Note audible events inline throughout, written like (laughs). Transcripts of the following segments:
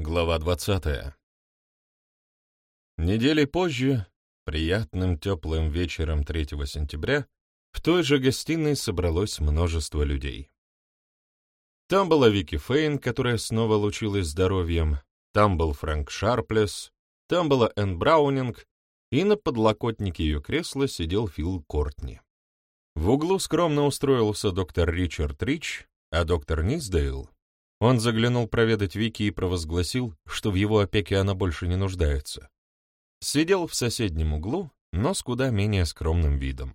Глава 20. Недели позже, приятным теплым вечером 3 сентября, в той же гостиной собралось множество людей. Там была Вики Фейн, которая снова лучилась здоровьем, там был Фрэнк Шарплес, там была Энн Браунинг, и на подлокотнике ее кресла сидел Фил Кортни. В углу скромно устроился доктор Ричард Рич, а доктор Низдейл он заглянул проведать Вики и провозгласил, что в его опеке она больше не нуждается. Сидел в соседнем углу, но с куда менее скромным видом.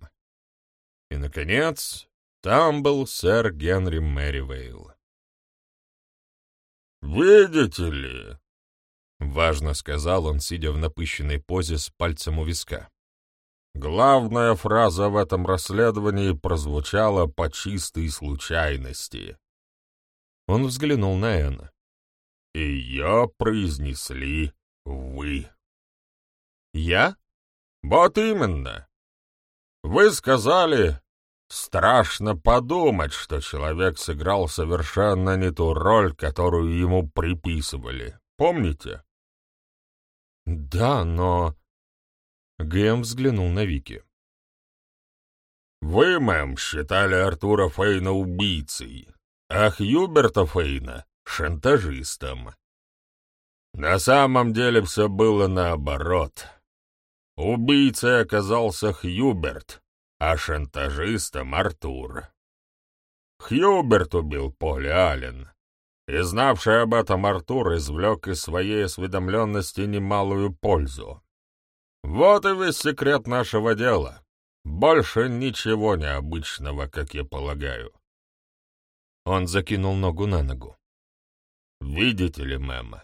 И, наконец, там был сэр Генри Мэривейл. «Видите ли», — важно сказал он, сидя в напыщенной позе с пальцем у виска, «главная фраза в этом расследовании прозвучала по чистой случайности. Он взглянул на Энна. «И ее произнесли вы». «Я?» «Вот именно. Вы сказали, страшно подумать, что человек сыграл совершенно не ту роль, которую ему приписывали. Помните?» «Да, но...» Гэм взглянул на Вики. «Вы, мэм, считали Артура Фейна убийцей, а Хьюберта Фейна — шантажистом. На самом деле все было наоборот. Убийцей оказался Хьюберт, а шантажистом — Артур. Хьюберт убил Поли Аллен, и знавший об этом Артур извлек из своей осведомленности немалую пользу. Вот и весь секрет нашего дела. Больше ничего необычного, как я полагаю. Он закинул ногу на ногу. «Видите ли, мэм,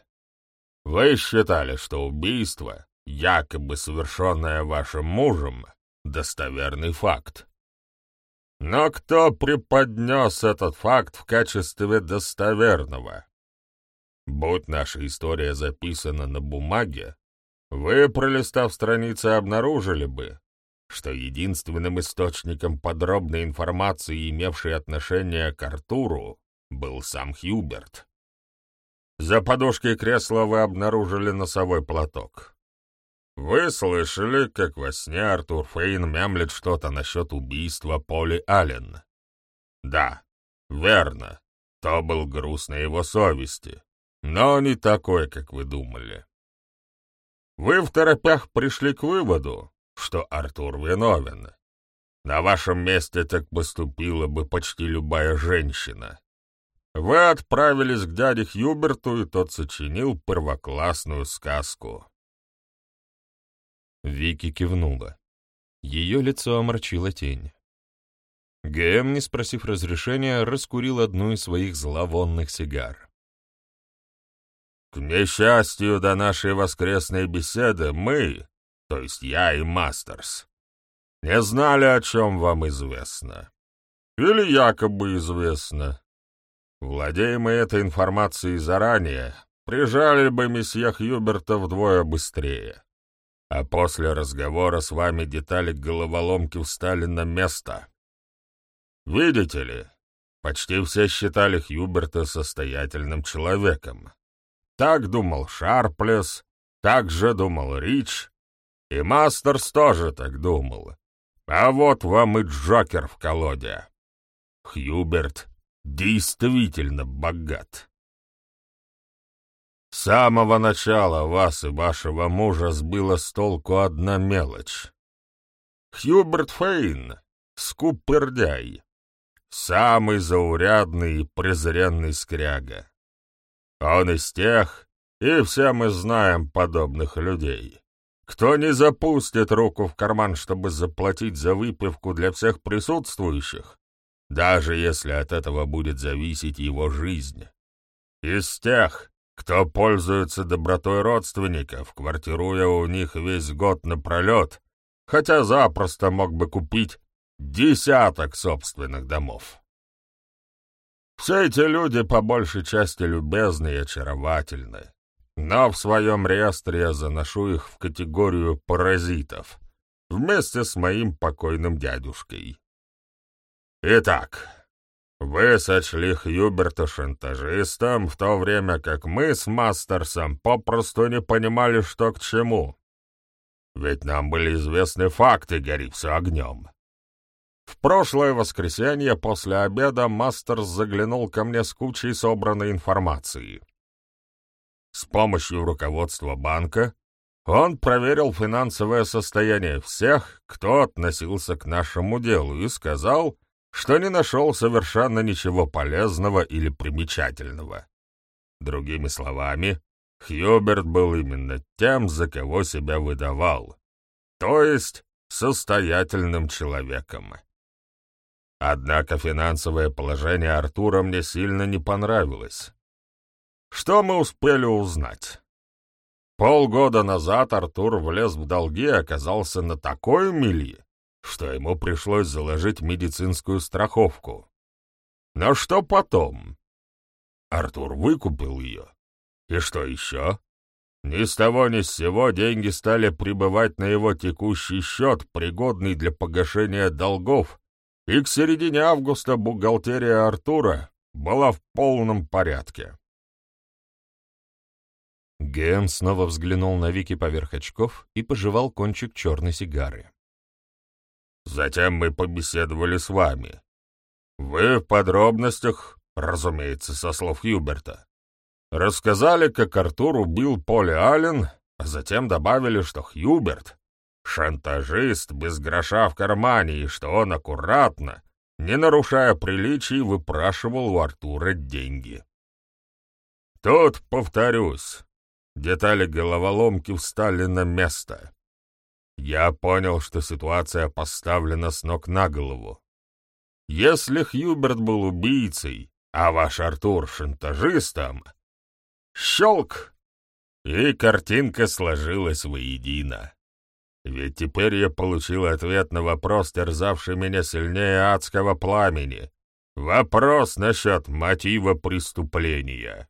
вы считали, что убийство, якобы совершенное вашим мужем, достоверный факт. Но кто преподнес этот факт в качестве достоверного? Будь наша история записана на бумаге, вы, пролистав страницы, обнаружили бы, что единственным источником подробной информации, имевшей отношение к Артуру, был сам Хьюберт. За подушкой кресла вы обнаружили носовой платок. Вы слышали, как во сне Артур Фейн мямлет что-то насчет убийства Поли Аллен? Да, верно, то был груз на его совести, но не такой, как вы думали. Вы в торопях пришли к выводу, что Артур виновен. На вашем месте так поступила бы почти любая женщина. Вы отправились к дяде Хьюберту, и тот сочинил первоклассную сказку. Вики кивнула. Ее лицо омрачила тень. Гэм, не спросив разрешения, раскурил одну из своих зловонных сигар. «К несчастью, до нашей воскресной беседы мы, то есть я и Мастерс, не знали, о чем вам известно. Или якобы известно. Владеем мы этой информацией заранее, прижали бы месье Хьюберта вдвое быстрее. А после разговора с вами детали головоломки встали на место. Видите ли, почти все считали Хьюберта состоятельным человеком. Так думал Шарплес, так же думал Рич, и Мастерс тоже так думал. А вот вам и Джокер в колоде. Хьюберт действительно богат. С самого начала вас и вашего мужа сбила с толку одна мелочь. Хьюберт Фейн — скупердяй, самый заурядный и презренный скряга. Он из тех, и все мы знаем подобных людей, кто не запустит руку в карман, чтобы заплатить за выпивку для всех присутствующих, даже если от этого будет зависеть его жизнь? Из тех, кто пользуется добротой родственников, квартируя у них весь год напролет, хотя запросто мог бы купить десяток собственных домов. Все эти люди по большей части любезны и очаровательны, но в своем реестре я заношу их в категорию паразитов, вместе с моим покойным дядюшкой. Итак, Вы сочли Хьюберта шантажистом, в то время как мы с Мастерсом попросту не понимали, что к чему. Ведь нам были известны факты, гори все огнем. В прошлое воскресенье после обеда Мастерс заглянул ко мне с кучей собранной информации. С помощью руководства банка он проверил финансовое состояние всех, кто относился к нашему делу, и сказал, что не нашел совершенно ничего полезного или примечательного. Другими словами, Хьюберт был именно тем, за кого себя выдавал, то есть состоятельным человеком. Однако финансовое положение Артура мне сильно не понравилось. Что мы успели узнать? Полгода назад Артур влез в долги и оказался на такой мели, что ему пришлось заложить медицинскую страховку. Но что потом? Артур выкупил ее. И что еще? Ни с того ни с сего деньги стали прибывать на его текущий счет, пригодный для погашения долгов, и к середине августа бухгалтерия Артура была в полном порядке. Гэм снова взглянул на Вики поверх очков и пожевал кончик черной сигары. Затем мы побеседовали с вами. Вы в подробностях, разумеется, со слов Юберта, рассказали, как Артур убил Поли Аллен, а затем добавили, что Хьюберт — шантажист без гроша в кармане, и что он аккуратно, не нарушая приличий, выпрашивал у Артура деньги. Тут, повторюсь, детали головоломки встали на место. Я понял, что ситуация поставлена с ног на голову. Если Хьюберт был убийцей, а ваш Артур — шантажистом, щелк, и картинка сложилась воедино. Ведь теперь я получил ответ на вопрос, терзавший меня сильнее адского пламени. Вопрос насчет мотива преступления.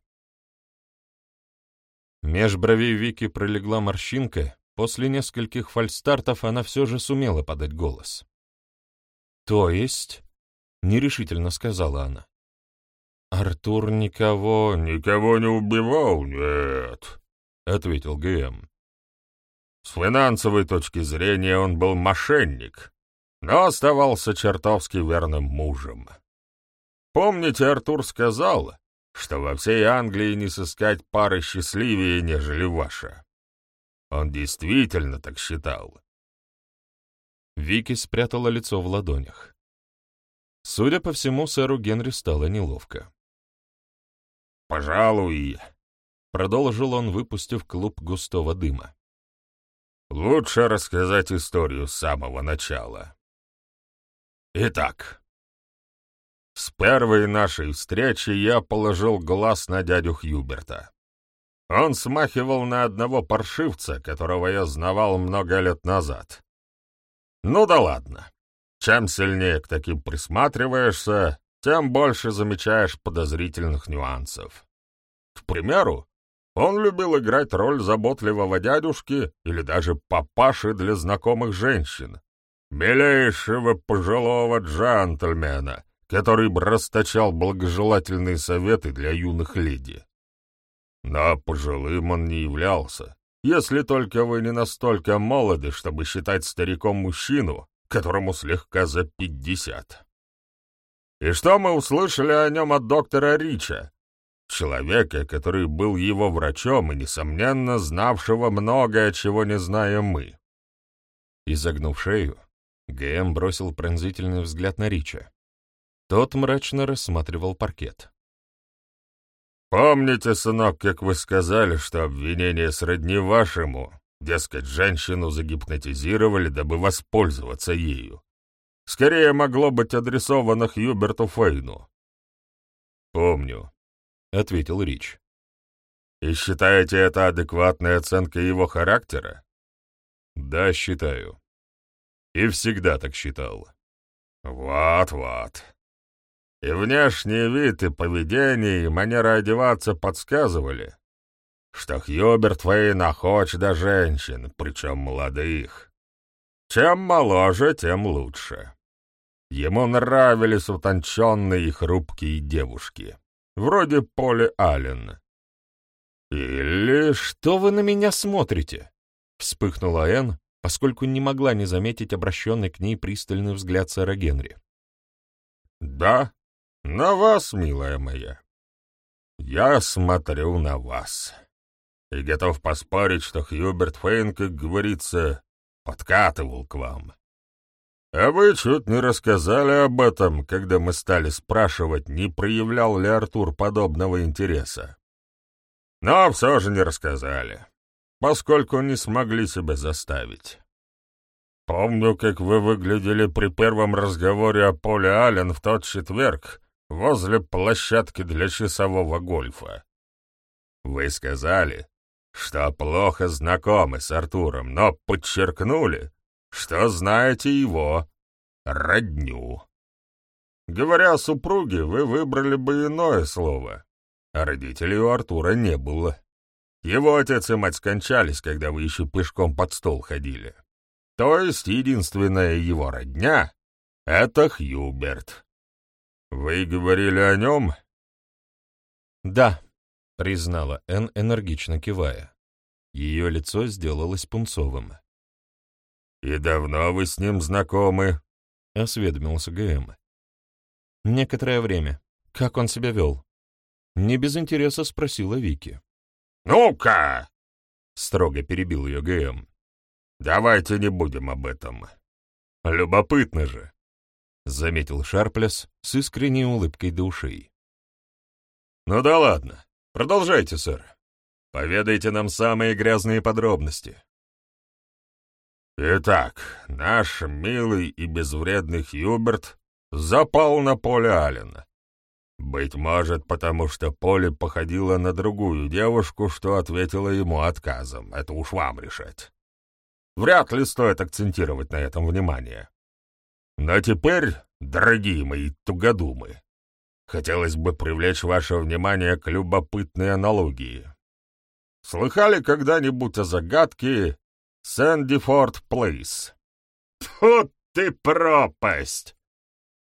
Меж бровей Вики пролегла морщинка, После нескольких фальстартов она все же сумела подать голос. «То есть?» — нерешительно сказала она. «Артур никого...» «Никого не убивал, нет», — ответил ГМ. «С финансовой точки зрения он был мошенник, но оставался чертовски верным мужем. Помните, Артур сказал, что во всей Англии не сыскать пары счастливее, нежели ваша?» Он действительно так считал. Вики спрятала лицо в ладонях. Судя по всему, сэру Генри стало неловко. «Пожалуй», — продолжил он, выпустив клуб густого дыма. «Лучше рассказать историю с самого начала. Итак, с первой нашей встречи я положил глаз на дядю Хьюберта. Он смахивал на одного паршивца, которого я знавал много лет назад. Ну да ладно. Чем сильнее к таким присматриваешься, тем больше замечаешь подозрительных нюансов. К примеру, он любил играть роль заботливого дядюшки или даже папаши для знакомых женщин, милейшего пожилого джентльмена, который расточал благожелательные советы для юных леди. Но пожилым он не являлся, если только вы не настолько молоды, чтобы считать стариком мужчину, которому слегка за пятьдесят. И что мы услышали о нем от доктора Рича, человека, который был его врачом и, несомненно, знавшего многое, чего не знаем мы? Изогнув шею, ГМ бросил пронзительный взгляд на Рича. Тот мрачно рассматривал паркет. Помните, сынок, как вы сказали, что обвинение сродни вашему, дескать, женщину загипнотизировали, дабы воспользоваться ею? Скорее могло быть адресовано Хьюберту Фейну. «Помню», — ответил Рич. «И считаете это адекватной оценкой его характера?» «Да, считаю. И всегда так считал». «Вот-вот. И внешний вид, и поведение, и манера одеваться подсказывали, что Хьюберт Фейн охоч до женщин, причем молодых. Чем моложе, тем лучше. Ему нравились утонченные и хрупкие девушки, вроде Поли Аллен. «Или что вы на меня смотрите?» — вспыхнула Энн, поскольку не могла не заметить обращенный к ней пристальный взгляд сэра Генри. «Да, на вас, милая моя. Я смотрю на вас. И готов поспорить, что Хьюберт Фейн, как говорится, подкатывал к вам. А вы чуть не рассказали об этом, когда мы стали спрашивать, не проявлял ли Артур подобного интереса. Но все же не рассказали, поскольку не смогли себя заставить. Помню, как вы выглядели при первом разговоре о Поле Аллен в тот четверг возле площадки для часового гольфа. Вы сказали, что плохо знакомы с Артуром, но подчеркнули, что знаете его, родню. Говоря о супруге, вы выбрали бы иное слово, родителей у Артура не было. Его отец и мать скончались, когда вы еще пешком под стол ходили. То есть единственная его родня — это Хьюберт. Вы говорили о нем? Да, признала Энн, энергично кивая. Ее лицо сделалось пунцовым. «И давно вы с ним знакомы?» — осведомился ГМ. «Некоторое время. Как он себя вел?» Не без интереса спросила Вики. «Ну-ка!» — строго перебил ее ГМ. «Давайте не будем об этом. Любопытно же!» — заметил Шарплес с искренней улыбкой до ушей. «Ну да ладно. Продолжайте, сэр. Поведайте нам самые грязные подробности». Итак, наш милый и безвредный Хьюберт запал на поле Аллена. Быть может, потому что Поле походила на другую девушку, что ответила ему отказом. Это уж вам решать. Вряд ли стоит акцентировать на этом внимание. Но теперь, дорогие мои тугодумы, хотелось бы привлечь ваше внимание к любопытной аналогии. Слыхали когда-нибудь о загадке Сэндифорд Плейс. «Тьфу ты пропасть!»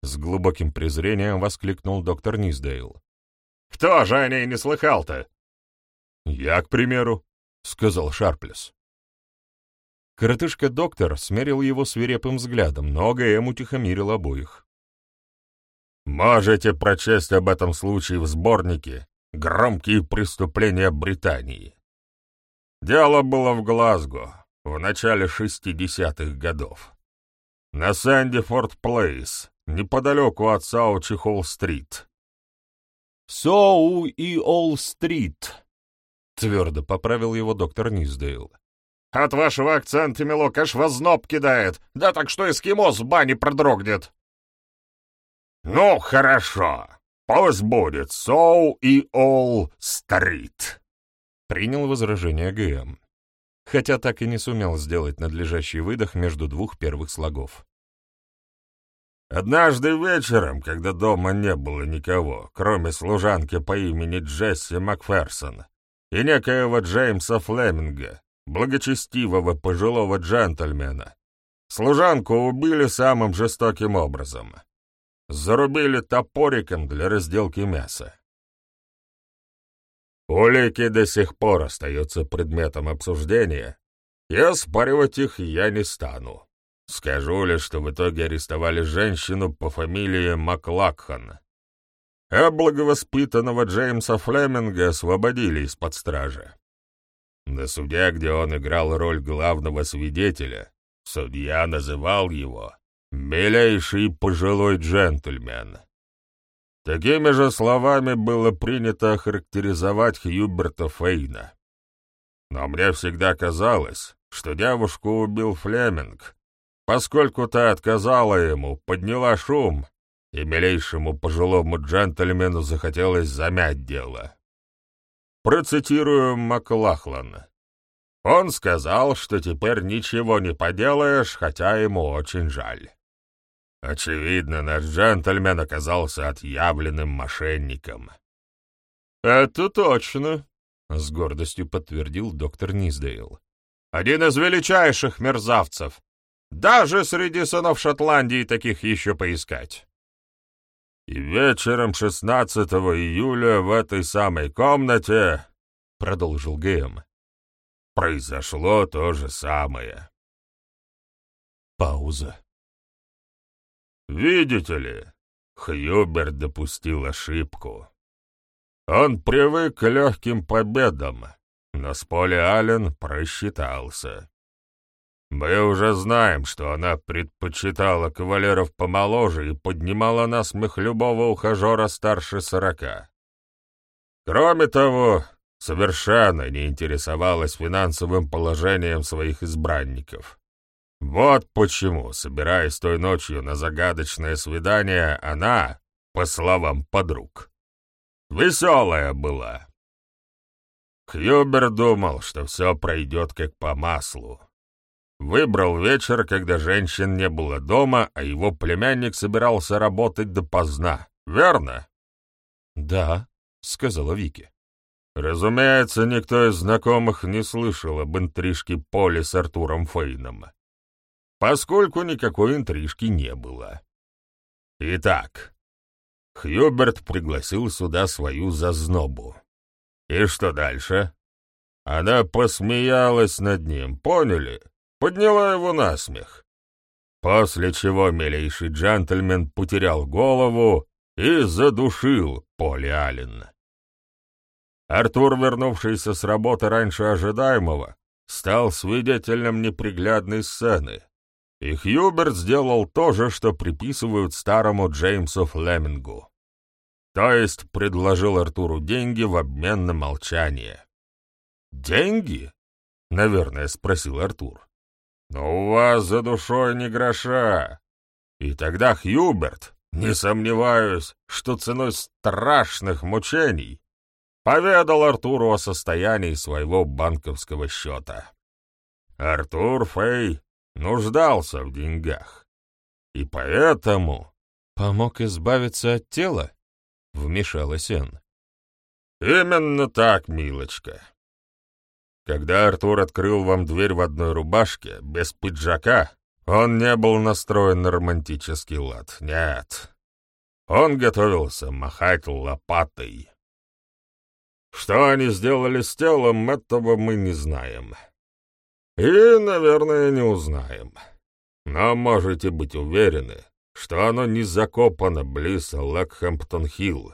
С глубоким презрением воскликнул доктор Низдейл. «Кто же о ней не слыхал-то?» «Я, к примеру», — сказал Шарплес. Коротышка-доктор смерил его свирепым взглядом, но ГМ утихомирил обоих. «Можете прочесть об этом случае в сборнике «Громкие преступления Британии». Дело было в Глазго, в начале 60-х годов. На Сэндифорд Плейс, неподалеку от Саучи-Холл-стрит. «Соу и Олл-стрит», — твердо поправил его доктор Низдейл. «От вашего акцента мелок аж возноб кидает, да так что эскимос в бане продрогнет». «Ну, хорошо, пусть будет Соу и Олл-стрит», — принял возражение ГМ хотя так и не сумел сделать надлежащий выдох между двух первых слогов. Однажды вечером, когда дома не было никого, кроме служанки по имени Джесси Макферсон и некоего Джеймса Флеминга, благочестивого пожилого джентльмена, служанку убили самым жестоким образом. Зарубили топориком для разделки мяса. Улики до сих пор остаются предметом обсуждения, и оспаривать их я не стану. Скажу лишь, что в итоге арестовали женщину по фамилии Маклакхан, а благовоспитанного Джеймса Флеминга освободили из-под стражи. На суде, где он играл роль главного свидетеля, судья называл его «милейший пожилой джентльмен». Такими же словами было принято охарактеризовать Хьюберта Фейна. Но мне всегда казалось, что девушку убил Флеминг, поскольку та отказала ему, подняла шум, и милейшему пожилому джентльмену захотелось замять дело. Процитирую Маклахлана. Он сказал, что теперь ничего не поделаешь, хотя ему очень жаль. Очевидно, наш джентльмен оказался отъявленным мошенником. «Это точно», — с гордостью подтвердил доктор Низдейл. «Один из величайших мерзавцев. Даже среди сынов Шотландии таких еще поискать. И вечером 16 июля в этой самой комнате, — продолжил ГМ, — произошло то же самое. Пауза. Видите ли, Хьюберт допустил ошибку. Он привык к легким победам, но с Поли Аллен просчитался. Мы уже знаем, что она предпочитала кавалеров помоложе и поднимала на смех любого ухажера старше сорока. Кроме того, совершенно не интересовалась финансовым положением своих избранников. Вот почему, собираясь той ночью на загадочное свидание, она, по словам подруг, веселая была. Хьюбер думал, что все пройдет как по маслу. Выбрал вечер, когда женщин не было дома, а его племянник собирался работать допоздна, верно? «Да», — сказала Вики. Разумеется, никто из знакомых не слышал об интрижке Поли с Артуром Фейном поскольку никакой интрижки не было. Итак, Хьюберт пригласил сюда свою зазнобу. И что дальше? Она посмеялась над ним, поняли? Подняла его на смех. После чего милейший джентльмен потерял голову и задушил Поли Аллен. Артур, вернувшийся с работы раньше ожидаемого, стал свидетелем неприглядной сцены, и Хьюберт сделал то же, что приписывают старому Джеймсу Флемингу. То есть предложил Артуру деньги в обмен на молчание. «Деньги?» — наверное, спросил Артур. «Но у вас за душой не гроша». И тогда Хьюберт, не сомневаюсь, что ценой страшных мучений, поведал Артуру о состоянии своего банковского счета. Артур Фей нуждался в деньгах. И поэтому... «Помог избавиться от тела?» — вмешалась Энн. «Именно так, милочка. Когда Артур открыл вам дверь в одной рубашке, без пиджака, он не был настроен на романтический лад, нет. Он готовился махать лопатой. Что они сделали с телом, этого мы не знаем. И, наверное, не узнаем. Но можете быть уверены, что оно не закопано близ Лэкхэмптон-Хилл,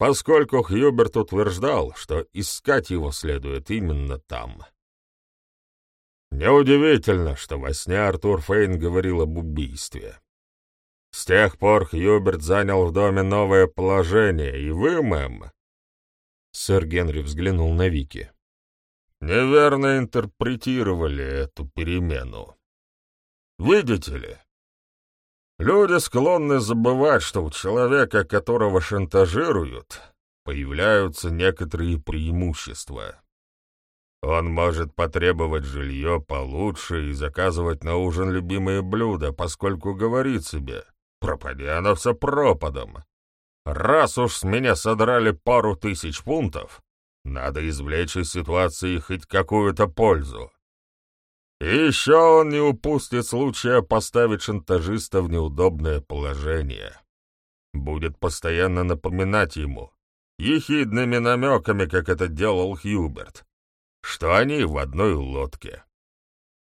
поскольку Хьюберт утверждал, что искать его следует именно там. Неудивительно, что во сне Артур Фейн говорил об убийстве. С тех пор Хьюберт занял в доме новое положение, и вы, мэм...» Сэр Генри взглянул на Вики неверно интерпретировали эту перемену. Видите ли, люди склонны забывать, что у человека, которого шантажируют, появляются некоторые преимущества. Он может потребовать жилье получше и заказывать на ужин любимые блюда, поскольку говорит себе, пропади оно все пропадом. Раз уж с меня содрали пару тысяч фунтов, надо извлечь из ситуации хоть какую-то пользу. И еще он не упустит случая поставить шантажиста в неудобное положение. Будет постоянно напоминать ему, ехидными намеками, как это делал Хьюберт, что они в одной лодке.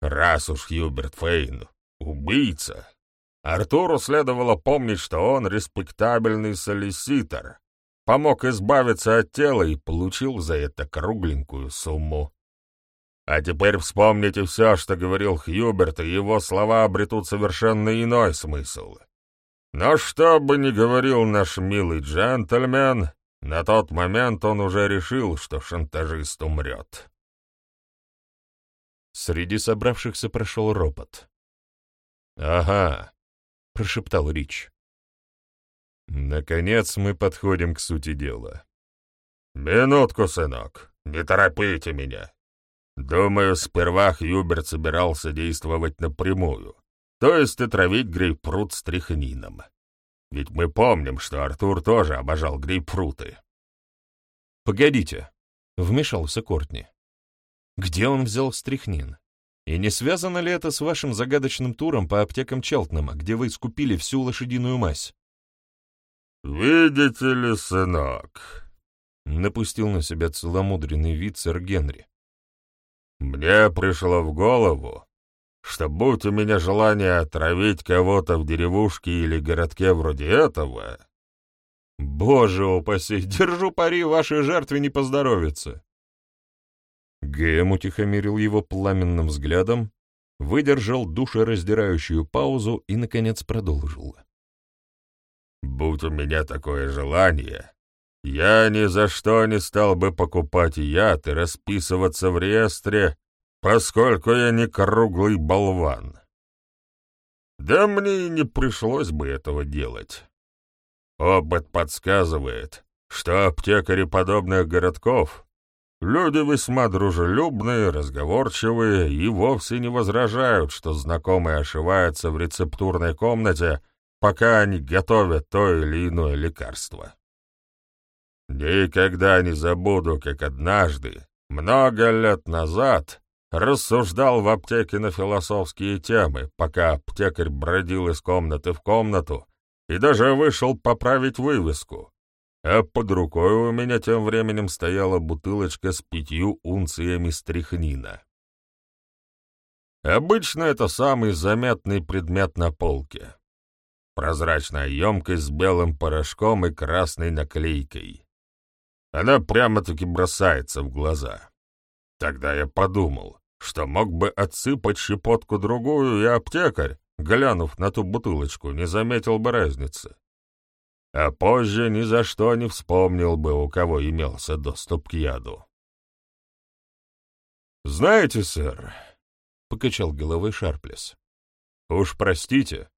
Раз уж Хьюберт Фейн — убийца, Артуру следовало помнить, что он респектабельный солиситор, помог избавиться от тела и получил за это кругленькую сумму. А теперь вспомните все, что говорил Хьюберт, и его слова обретут совершенно иной смысл. Но что бы ни говорил наш милый джентльмен, на тот момент он уже решил, что шантажист умрет. Среди собравшихся прошел ропот. «Ага», — прошептал Рич. Наконец мы подходим к сути дела. «Минутку, сынок, не торопите меня. Думаю, сперва Хьюберт собирался действовать напрямую, то есть отравить грейпфрут стрихнином. Ведь мы помним, что Артур тоже обожал грейпфруты». «Погодите», — вмешался Кортни. «Где он взял стрихнин? И не связано ли это с вашим загадочным туром по аптекам Челтнема, где вы скупили всю лошадиную мазь? «Видите ли, сынок», — напустил на себя целомудренный вид сэр Генри. «Мне пришло в голову, что будь у меня желание отравить кого-то в деревушке или городке вроде этого...» «Боже упаси, (laughs) держу пари, вашей жертве не поздоровится!» Гэм утихомирил его пламенным взглядом, выдержал душераздирающую паузу и, наконец, продолжил. «Будь у меня такое желание, я ни за что не стал бы покупать яд и расписываться в реестре, поскольку я не круглый болван. Да мне и не пришлось бы этого делать. Опыт подсказывает, что аптекари подобных городков Люди весьма дружелюбные, разговорчивые и вовсе не возражают, что знакомые ошиваются в рецептурной комнате, пока они готовят то или иное лекарство. Никогда не забуду, как однажды, много лет назад, рассуждал в аптеке на философские темы, пока аптекарь бродил из комнаты в комнату и даже вышел поправить вывеску, а под рукой у меня тем временем стояла бутылочка с пятью унциями стрихнина. Обычно это самый заметный предмет на полке. Прозрачная емкость с белым порошком и красной наклейкой. Она прямо-таки бросается в глаза. Тогда я подумал, что мог бы отсыпать щепотку-другую, и аптекарь, глянув на ту бутылочку, не заметил бы разницы а позже ни за что не вспомнил бы, у кого имелся доступ к яду. «Знаете, сэр», — покачал головой Шарплес, — «уж простите,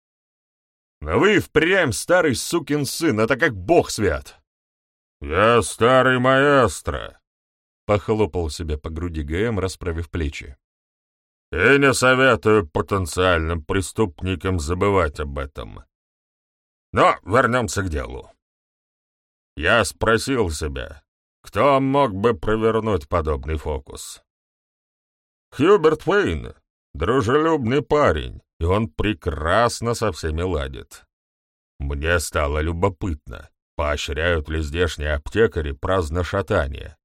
но вы впрямь старый сукин сын, это как бог свят». «Я старый маэстро», — похлопал себя по груди ГМ, расправив плечи. «И не советую потенциальным преступникам забывать об этом. Но вернемся к делу. Я спросил себя, кто мог бы провернуть подобный фокус? Хьюберт Фейн — дружелюбный парень, и он прекрасно со всеми ладит. Мне стало любопытно, поощряют ли здешние аптекари праздношатание.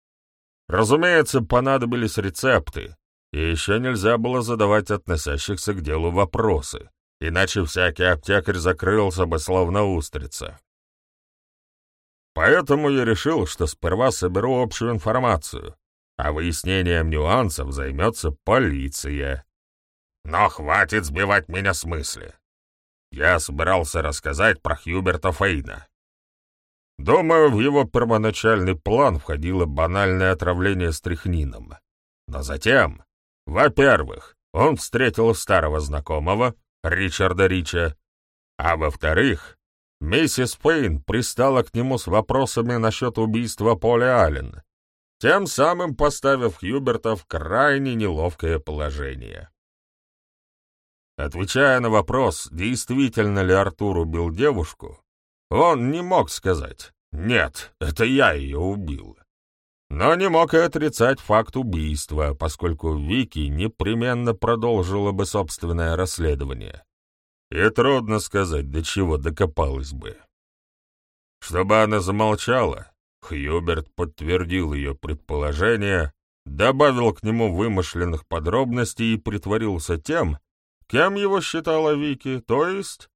Разумеется, понадобились рецепты, и еще нельзя было задавать относящихся к делу вопросы, иначе всякий аптекарь закрылся бы словно устрица. Поэтому я решил, что сперва соберу общую информацию, а выяснением нюансов займется полиция. Но хватит сбивать меня с мысли. Я собирался рассказать про Хьюберта Фейна. Думаю, в его первоначальный план входило банальное отравление стрихнином. Но затем, во-первых, он встретил старого знакомого, Ричарда Рича, а во-вторых, миссис Фейн пристала к нему с вопросами насчет убийства Поля Аллен, тем самым поставив Хьюберта в крайне неловкое положение. Отвечая на вопрос, действительно ли Артур убил девушку, он не мог сказать «Нет, это я ее убил». Но не мог и отрицать факт убийства, поскольку Вики непременно продолжила бы собственное расследование. И трудно сказать, до чего докопалась бы. Чтобы она замолчала, Хьюберт подтвердил ее предположение, добавил к нему вымышленных подробностей и притворился тем, кем его считала Вики, то есть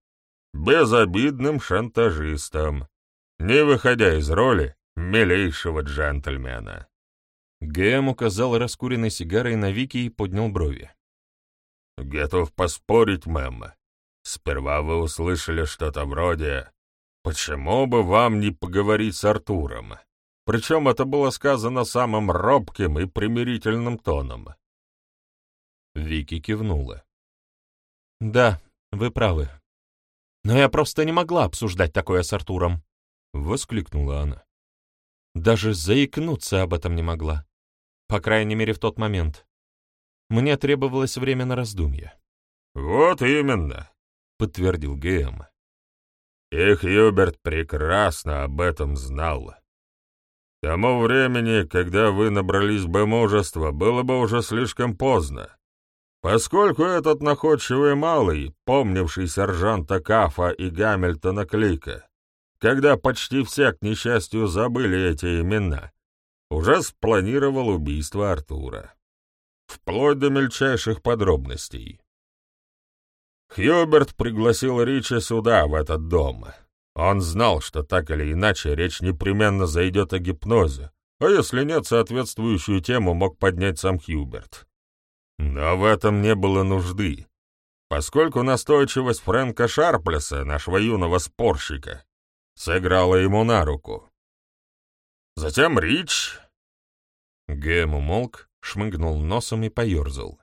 безобидным шантажистом, не выходя из роли милейшего джентльмена. Гэм указал раскуренной сигарой на Вики и поднял брови. «Готов поспорить, мэм. Сперва вы услышали что-то вроде «Почему бы вам не поговорить с Артуром?» Причем это было сказано самым робким и примирительным тоном. Вики кивнула. «Да, вы правы. Но я просто не могла обсуждать такое с Артуром», — воскликнула она. Даже заикнуться об этом не могла. По крайней мере, в тот момент. Мне требовалось время на раздумье. «Вот именно», — подтвердил ГМ. «И Хьюберт прекрасно об этом знал. К тому времени, когда вы набрались бы мужества, было бы уже слишком поздно. Поскольку этот находчивый малый, помнивший сержанта Кафа и Гамильтона Клика, когда почти все, к несчастью, забыли эти имена, уже спланировал убийство Артура. Вплоть до мельчайших подробностей. Хьюберт пригласил Рича сюда, в этот дом. Он знал, что так или иначе речь непременно зайдет о гипнозе, а если нет, соответствующую тему мог поднять сам Хьюберт. Но в этом не было нужды, поскольку настойчивость Фрэнка Шарплеса, нашего юного спорщика, сыграла ему на руку. Затем Рич... Гэм умолк, шмыгнул носом и поерзал.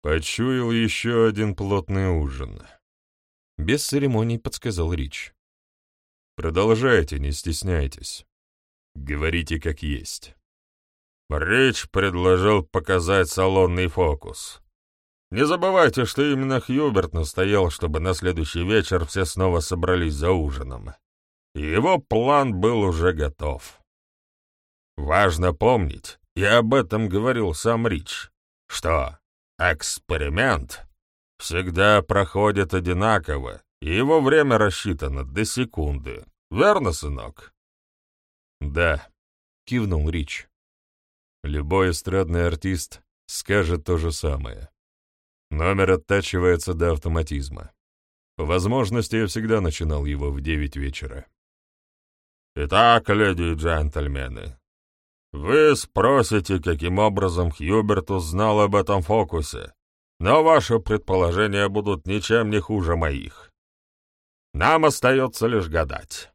Почуял еще один плотный ужин. Без церемоний подсказал Рич. Продолжайте, не стесняйтесь. Говорите как есть. Рич предложил показать салонный фокус. Не забывайте, что именно Хьюберт настоял, чтобы на следующий вечер все снова собрались за ужином. Его план был уже готов. Важно помнить, и об этом говорил сам Рич, что эксперимент всегда проходит одинаково, и его время рассчитано до секунды. Верно, сынок? Да, кивнул Рич. Любой эстрадный артист скажет то же самое. Номер оттачивается до автоматизма. По возможности я всегда начинал его в девять вечера. Итак, леди и джентльмены, вы спросите, каким образом Хьюберт узнал об этом фокусе, но ваши предположения будут ничем не хуже моих. Нам остается лишь гадать.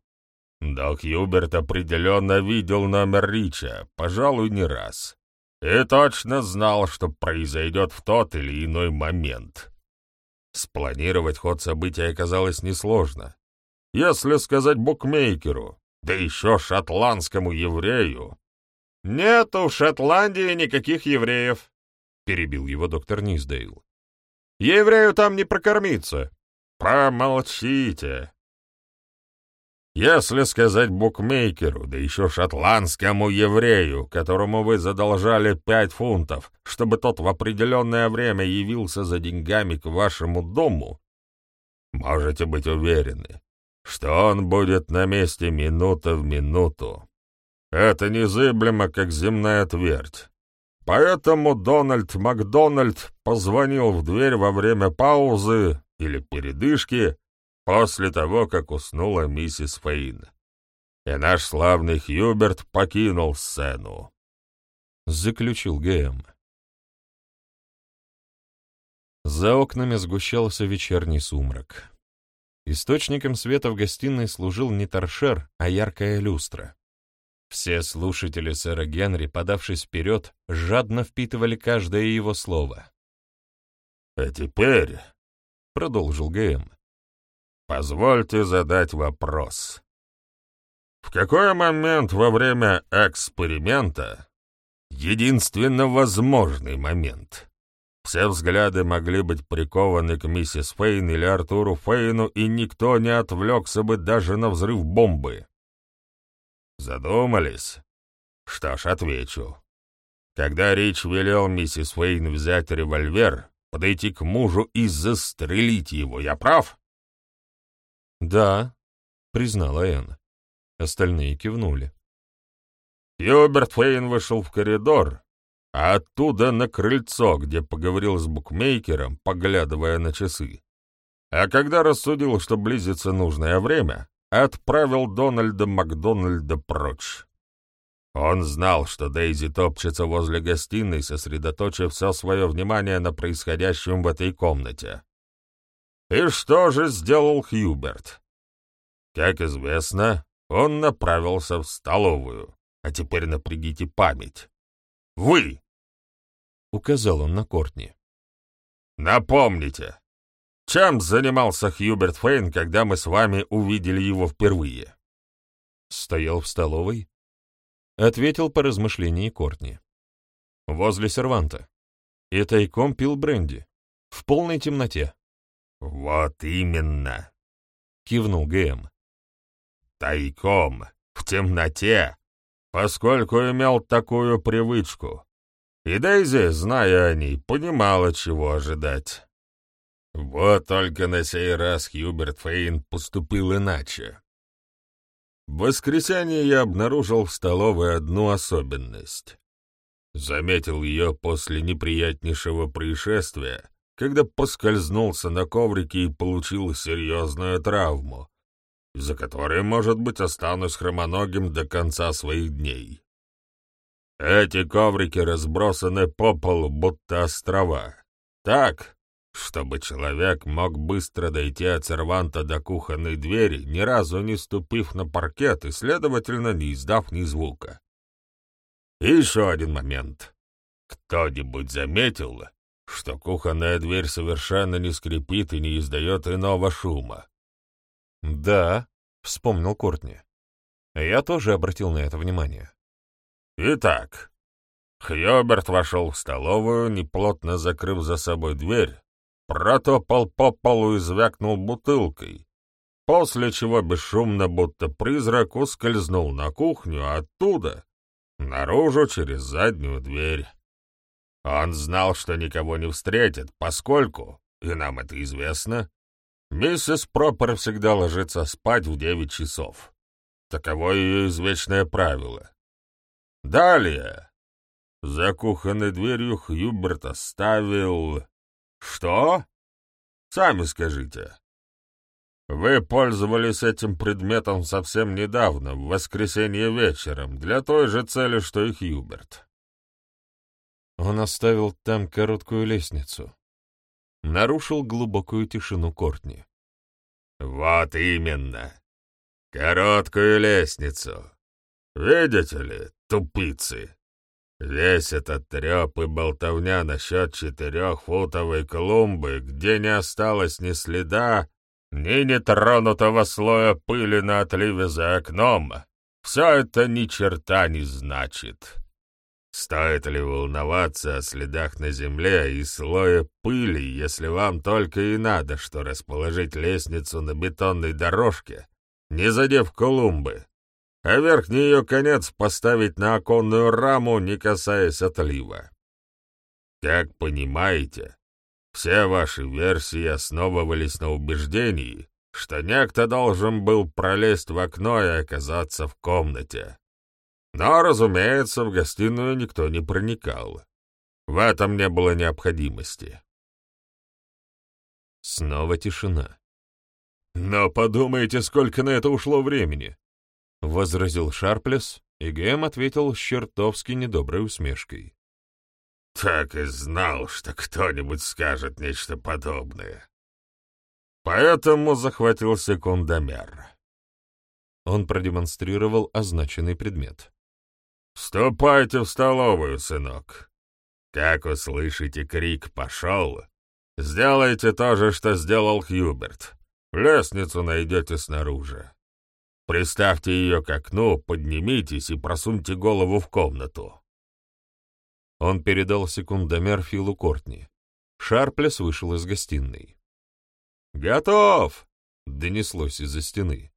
Док Юберт определенно видел номер Рича, пожалуй, не раз, и точно знал, что произойдет в тот или иной момент. Спланировать ход событий оказалось несложно. Если сказать букмекеру, да еще шотландскому еврею... «Нету в Шотландии никаких евреев», — перебил его доктор Низдейл. «Еврею там не прокормиться». «Помолчите», если сказать букмекеру, да еще шотландскому еврею, которому вы задолжали пять фунтов, чтобы тот в определенное время явился за деньгами к вашему дому, можете быть уверены, что он будет на месте минута в минуту. Это незыблемо, как земная твердь. Поэтому Дональд Макдональд позвонил в дверь во время паузы или передышки, после того, как уснула миссис Фейн. И наш славный Хьюберт покинул сцену. Заключил Гэм. За окнами сгущался вечерний сумрак. Источником света в гостиной служил не торшер, а яркая люстра. Все слушатели сэра Генри, подавшись вперед, жадно впитывали каждое его слово. «А теперь», — продолжил Гэм, Позвольте задать вопрос. В какой момент во время эксперимента, единственно возможный момент, все взгляды могли быть прикованы к миссис Фейн или Артуру Фейну, и никто не отвлекся бы даже на взрыв бомбы? Задумались? Что ж, отвечу. Когда Рич велел миссис Фейн взять револьвер, подойти к мужу и застрелить его, я прав? «Да», — признала Энн. Остальные кивнули. Хьюберт Фейн вышел в коридор, а оттуда на крыльцо, где поговорил с букмекером, поглядывая на часы. А когда рассудил, что близится нужное время, отправил Дональда Макдональда прочь. Он знал, что Дейзи топчется возле гостиной, сосредоточив все свое внимание на происходящем в этой комнате. И что же сделал Хьюберт? Как известно, он направился в столовую. А теперь напрягите память. Вы! Указал он на Кортни. Напомните, чем занимался Хьюберт Фейн, когда мы с вами увидели его впервые? Стоял в столовой. Ответил по размышлении Кортни. Возле серванта. И тайком пил бренди. В полной темноте. «Вот именно!» — кивнул ГМ. «Тайком, в темноте, поскольку имел такую привычку. И Дейзи, зная о ней, понимала, чего ожидать. Вот только на сей раз Хьюберт Фейн поступил иначе. В воскресенье я обнаружил в столовой одну особенность. Заметил ее после неприятнейшего происшествия, когда поскользнулся на коврике и получил серьезную травму, из-за которой, может быть, останусь хромоногим до конца своих дней. Эти коврики разбросаны по полу, будто острова. Так, чтобы человек мог быстро дойти от серванта до кухонной двери, ни разу не ступив на паркет и, следовательно, не издав ни звука. И еще один момент. Кто-нибудь заметил, что кухонная дверь совершенно не скрипит и не издает иного шума? «Да», — вспомнил Кортни. Я тоже обратил на это внимание. Итак, Хьюберт вошел в столовую, неплотно закрыв за собой дверь, протопал по полу и звякнул бутылкой, после чего бесшумно, будто призрак, ускользнул на кухню, а оттуда — наружу через заднюю дверь. Он знал, что никого не встретит, поскольку, и нам это известно, миссис Пропер всегда ложится спать в девять часов. Таково ее извечное правило. Далее. За кухонной дверью Хьюберт оставил... Что? Сами скажите. Вы пользовались этим предметом совсем недавно, в воскресенье вечером, для той же цели, что и Хьюберт. Он оставил там короткую лестницу. Нарушил глубокую тишину Кортни. Вот именно. Короткую лестницу. Видите ли, тупицы. Весь этот треп и болтовня насчет четырехфутовой клумбы, где не осталось ни следа, ни нетронутого слоя пыли на отливе за окном, все это ни черта не значит. Стоит ли волноваться о следах на земле и слое пыли, если вам только и надо, что расположить лестницу на бетонной дорожке, не задев клумбы, а верхний ее конец поставить на оконную раму, не касаясь отлива. Как понимаете, все ваши версии основывались на убеждении, что некто должен был пролезть в окно и оказаться в комнате. Но, разумеется, в гостиную никто не проникал. В этом не было необходимости. Снова тишина. «Но подумайте, сколько на это ушло времени!» — возразил Шарплес, и Гэм ответил с чертовски недоброй усмешкой. «Так и знал, что кто-нибудь скажет нечто подобное. Поэтому захватил секундомер». Он продемонстрировал означенный предмет. «Ступайте в столовую, сынок. Как услышите крик «пошел», сделайте то же, что сделал Хьюберт. Лестницу найдете снаружи. Приставьте ее к окну, поднимитесь и просуньте голову в комнату. Он передал секундомер Филу Кортни. Шарплес вышел из гостиной. «Готов!» — донеслось из-за стены.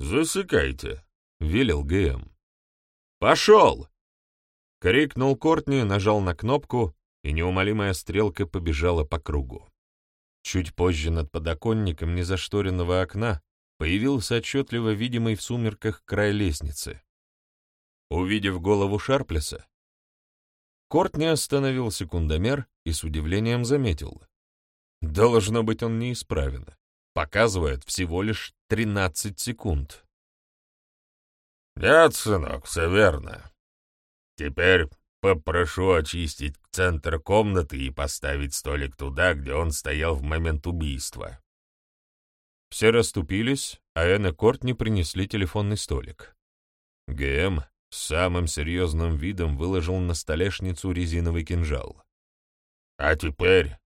«Засекайте!» — велел ГМ. «Пошел!» — крикнул Кортни, нажал на кнопку, и неумолимая стрелка побежала по кругу. Чуть позже над подоконником незашторенного окна появился отчетливо видимый в сумерках край лестницы. Увидев голову Шарплеса, Кортни остановил секундомер и с удивлением заметил. Должно быть, он неисправен. Показывает всего лишь 13 секунд. «Нет, сынок, все верно. Теперь попрошу очистить центр комнаты и поставить столик туда, где он стоял в момент убийства. Все расступились, а Энн и Кортни принесли телефонный столик. ГМ с самым серьезным видом выложил на столешницу резиновый кинжал. «А теперь,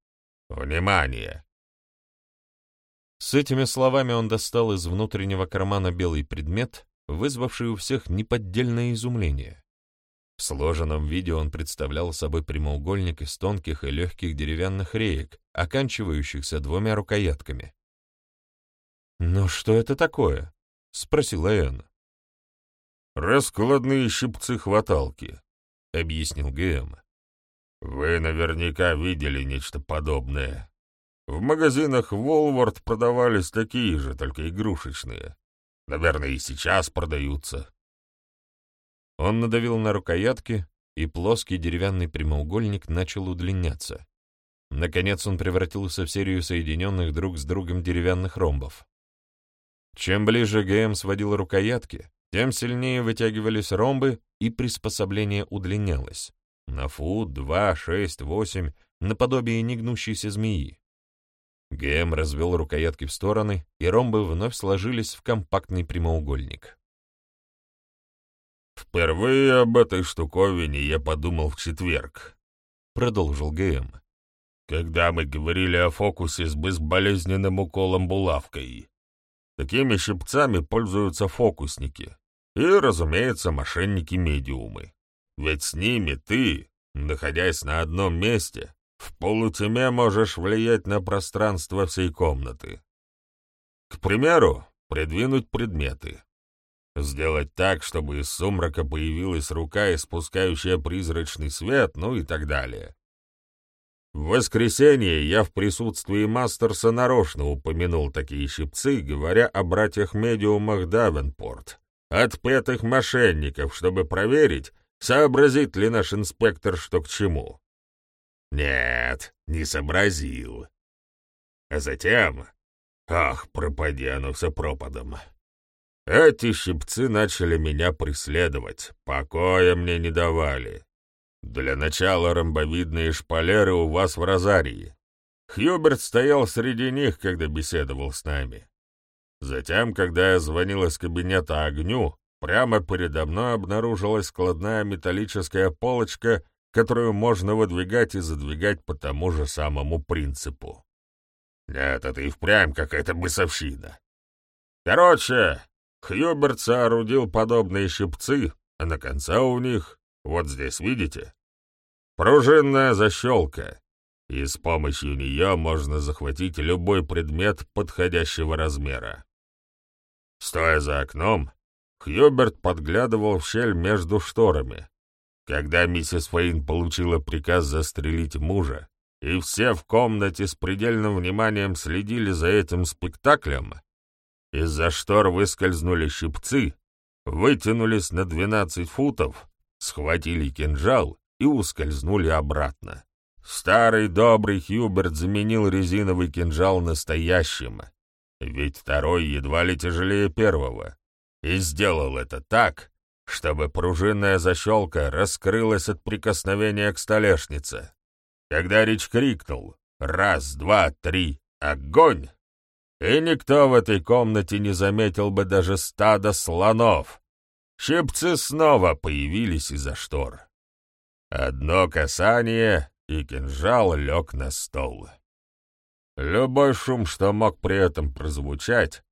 внимание!» С этими словами он достал из внутреннего кармана белый предмет, вызвавший у всех неподдельное изумление. В сложенном виде он представлял собой прямоугольник из тонких и легких деревянных реек, оканчивающихся двумя рукоятками. «Но что это такое?» — спросила Энн. «Раскладные щипцы-хваталки», — объяснил ГМ. Вы наверняка видели нечто подобное. В магазинах Волвард продавались такие же, только игрушечные. Наверное, и сейчас продаются. Он надавил на рукоятки, и плоский деревянный прямоугольник начал удлиняться. Наконец он превратился в серию соединенных друг с другом деревянных ромбов. Чем ближе ГМ сводил рукоятки, тем сильнее вытягивались ромбы, и приспособление удлинялось. На фут, два, шесть, восемь, наподобие негнущейся змеи. ГМ развел рукоятки в стороны, и ромбы вновь сложились в компактный прямоугольник. «Впервые об этой штуковине я подумал в четверг», — продолжил ГМ. «Когда мы говорили о фокусе с безболезненным уколом булавкой. Такими щипцами пользуются фокусники. И, разумеется, мошенники-медиумы. Ведь с ними ты, находясь на одном месте, в полутьме можешь влиять на пространство всей комнаты. К примеру, придвинуть предметы. Сделать так, чтобы из сумрака появилась рука, испускающая призрачный свет, ну и так далее. В воскресенье я в присутствии Мастерса нарочно упомянул такие щипцы, говоря о братьях-медиумах Давенпорт, отпетых мошенников, чтобы проверить, сообразит ли наш инспектор, что к чему. Нет, не сообразил. А затем... Ах, пропади оно все пропадом. Эти щипцы начали меня преследовать, покоя мне не давали. Для начала ромбовидные шпалеры у вас в Розарии. Хьюберт стоял среди них, когда беседовал с нами. Затем, когда я звонил из кабинета огню, прямо передо мной обнаружилась складная металлическая полочка которую можно выдвигать и задвигать по тому же самому принципу. Нет, это и впрямь какая-то бысовщина. Короче, Хьюберт соорудил подобные щипцы, а на конце у них, вот здесь видите, пружинная защелка, и с помощью нее можно захватить любой предмет подходящего размера. Стоя за окном, Хьюберт подглядывал в щель между шторами, когда миссис Фейн получила приказ застрелить мужа, и все в комнате с предельным вниманием следили за этим спектаклем, из-за штор выскользнули щипцы, вытянулись на двенадцать футов, схватили кинжал и ускользнули обратно. Старый добрый Хьюберт заменил резиновый кинжал настоящим, ведь второй едва ли тяжелее первого, и сделал это так, чтобы пружинная защелка раскрылась от прикосновения к столешнице. Когда Рич крикнул «Раз, два, три, огонь!» и никто в этой комнате не заметил бы даже стада слонов. Щипцы снова появились из-за штор. Одно касание, и кинжал лег на стол. Любой шум, что мог при этом прозвучать,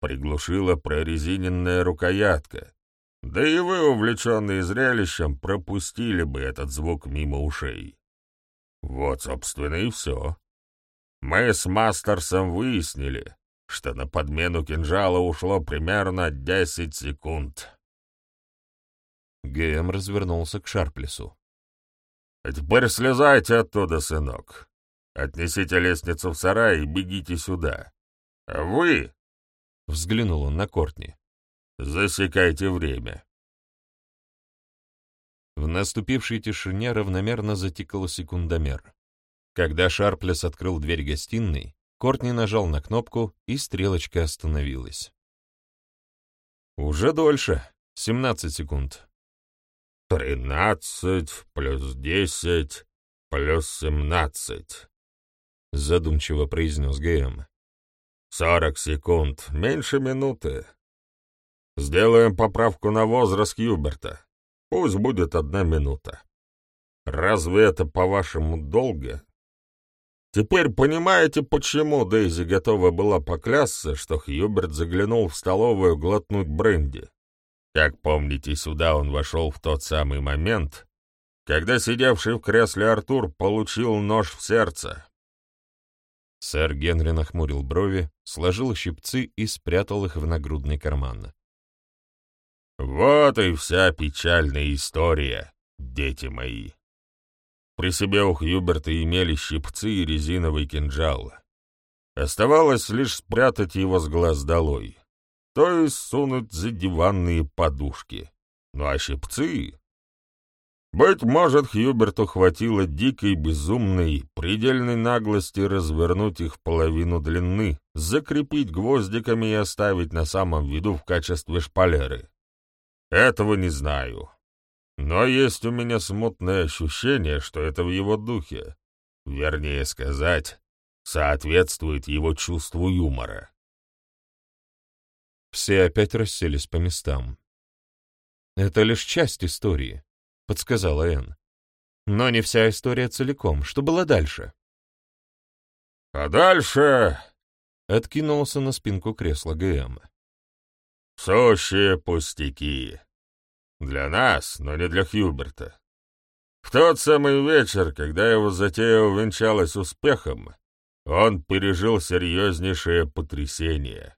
приглушила прорезиненная рукоятка, да и вы, увлеченные зрелищем, пропустили бы этот звук мимо ушей. Вот, собственно, и все. Мы с Мастерсом выяснили, что на подмену кинжала ушло примерно десять секунд. ГМ развернулся к Шарплесу. «А теперь слезайте оттуда, сынок. Отнесите лестницу в сарай и бегите сюда. А вы...» — взглянул он на Кортни. Засекайте время. В наступившей тишине равномерно затикал секундомер. Когда Шарплес открыл дверь гостиной, Кортни нажал на кнопку, и стрелочка остановилась. Уже дольше. 17 секунд. «Тринадцать плюс десять плюс семнадцать», — задумчиво произнес ГМ. «Сорок секунд, меньше минуты. Сделаем поправку на возраст Юберта. Пусть будет одна минута. Разве это, по-вашему, долго? Теперь понимаете, почему Дейзи готова была поклясться, что Хьюберт заглянул в столовую глотнуть бренди? Как помните, сюда он вошел в тот самый момент, когда сидевший в кресле Артур получил нож в сердце. Сэр Генри нахмурил брови, сложил щипцы и спрятал их в нагрудный карман. Вот и вся печальная история, дети мои. При себе у Хьюберта имели щипцы и резиновый кинжал. Оставалось лишь спрятать его с глаз долой, то есть сунуть за диванные подушки. Ну а щипцы... Быть может, Хьюберту хватило дикой, безумной, предельной наглости развернуть их в половину длины, закрепить гвоздиками и оставить на самом виду в качестве шпалеры. Этого не знаю. Но есть у меня смутное ощущение, что это в его духе. Вернее сказать, соответствует его чувству юмора. Все опять расселись по местам. «Это лишь часть истории», — подсказала Энн. «Но не вся история целиком. Что было дальше?» «А дальше...» — откинулся на спинку кресла ГМ. «Сущие пустяки. Для нас, но не для Хьюберта. В тот самый вечер, когда его затея увенчалась успехом, он пережил серьезнейшее потрясение.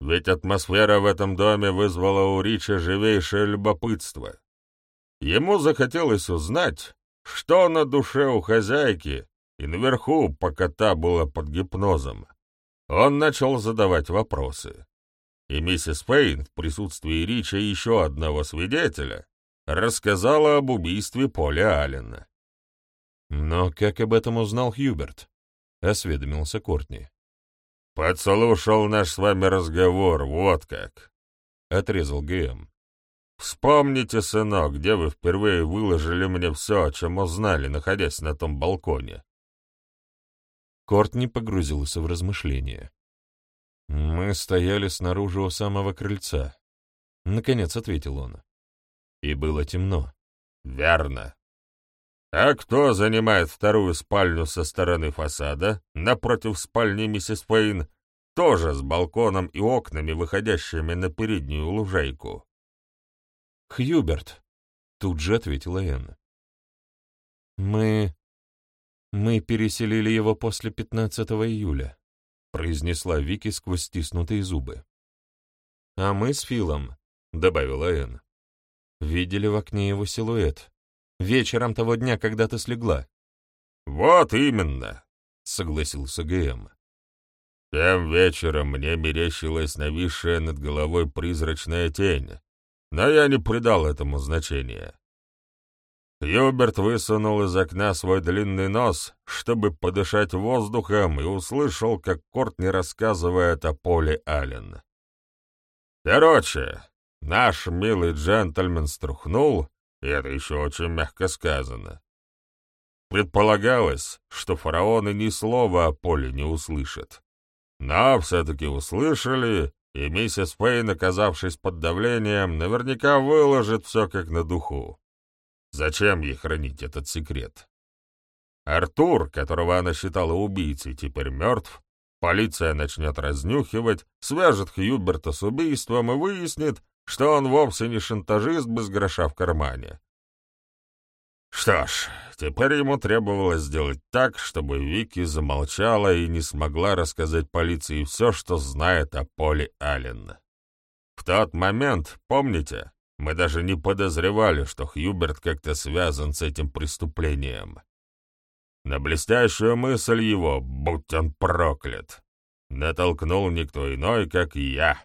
Ведь атмосфера в этом доме вызвала у Рича живейшее любопытство. Ему захотелось узнать, что на душе у хозяйки и наверху, пока та была под гипнозом. Он начал задавать вопросы. И миссис Фейн в присутствии Рича и еще одного свидетеля рассказала об убийстве Поля Аллена. «Но как об этом узнал Хьюберт?» — осведомился Кортни. «Подслушал наш с вами разговор, вот как», — отрезал ГМ. «Вспомните, сынок, где вы впервые выложили мне все, о чем узнали, находясь на том балконе». Кортни погрузился в размышления. «Мы стояли снаружи у самого крыльца», — наконец ответил он. «И было темно». «Верно. А кто занимает вторую спальню со стороны фасада, напротив спальни миссис Фейн, тоже с балконом и окнами, выходящими на переднюю лужайку?» «Хьюберт», — тут же ответила Энн. «Мы... мы переселили его после 15 июля», — произнесла Вики сквозь стиснутые зубы. «А мы с Филом», — добавила Энн, — «видели в окне его силуэт, Вечером того дня, когда ты слегла». «Вот именно», — согласился ГМ. «Тем вечером мне мерещилась нависшая над головой призрачная тень, но я не придал этому значения. Хьюберт высунул из окна свой длинный нос, чтобы подышать воздухом, и услышал, как Кортни рассказывает о Поле Аллен. Короче, наш милый джентльмен струхнул, и это еще очень мягко сказано. Предполагалось, что фараоны ни слова о поле не услышат. Но все-таки услышали, и миссис Фейн, оказавшись под давлением, наверняка выложит все как на духу. Зачем ей хранить этот секрет? Артур, которого она считала убийцей, теперь мертв, полиция начнет разнюхивать, свяжет Хьюберта с убийством и выяснит, что он вовсе не шантажист без гроша в кармане. Что ж, теперь ему требовалось сделать так, чтобы Вики замолчала и не смогла рассказать полиции все, что знает о Поле Аллен. В тот момент, помните, мы даже не подозревали, что Хьюберт как-то связан с этим преступлением. На блестящую мысль его, будь он проклят, натолкнул никто иной, как я.